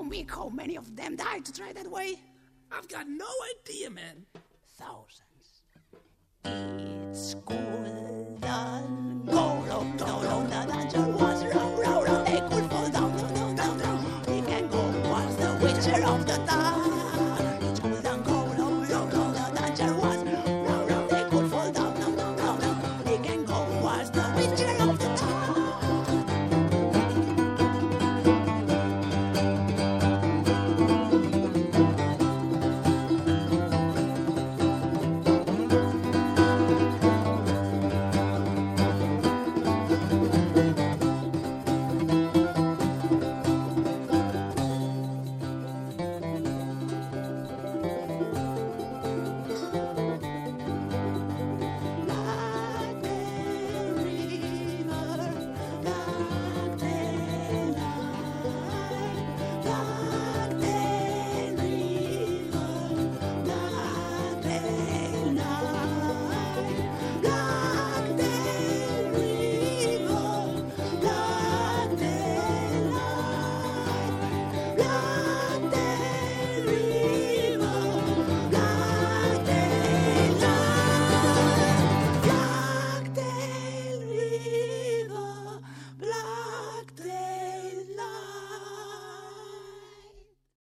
How many of them died to try that way? I've got no idea, man. Thousands. It's golden gold, gold, the dungeon was round, round, round. They could fall down, down, down, down. He can go Was the witcher of the dark.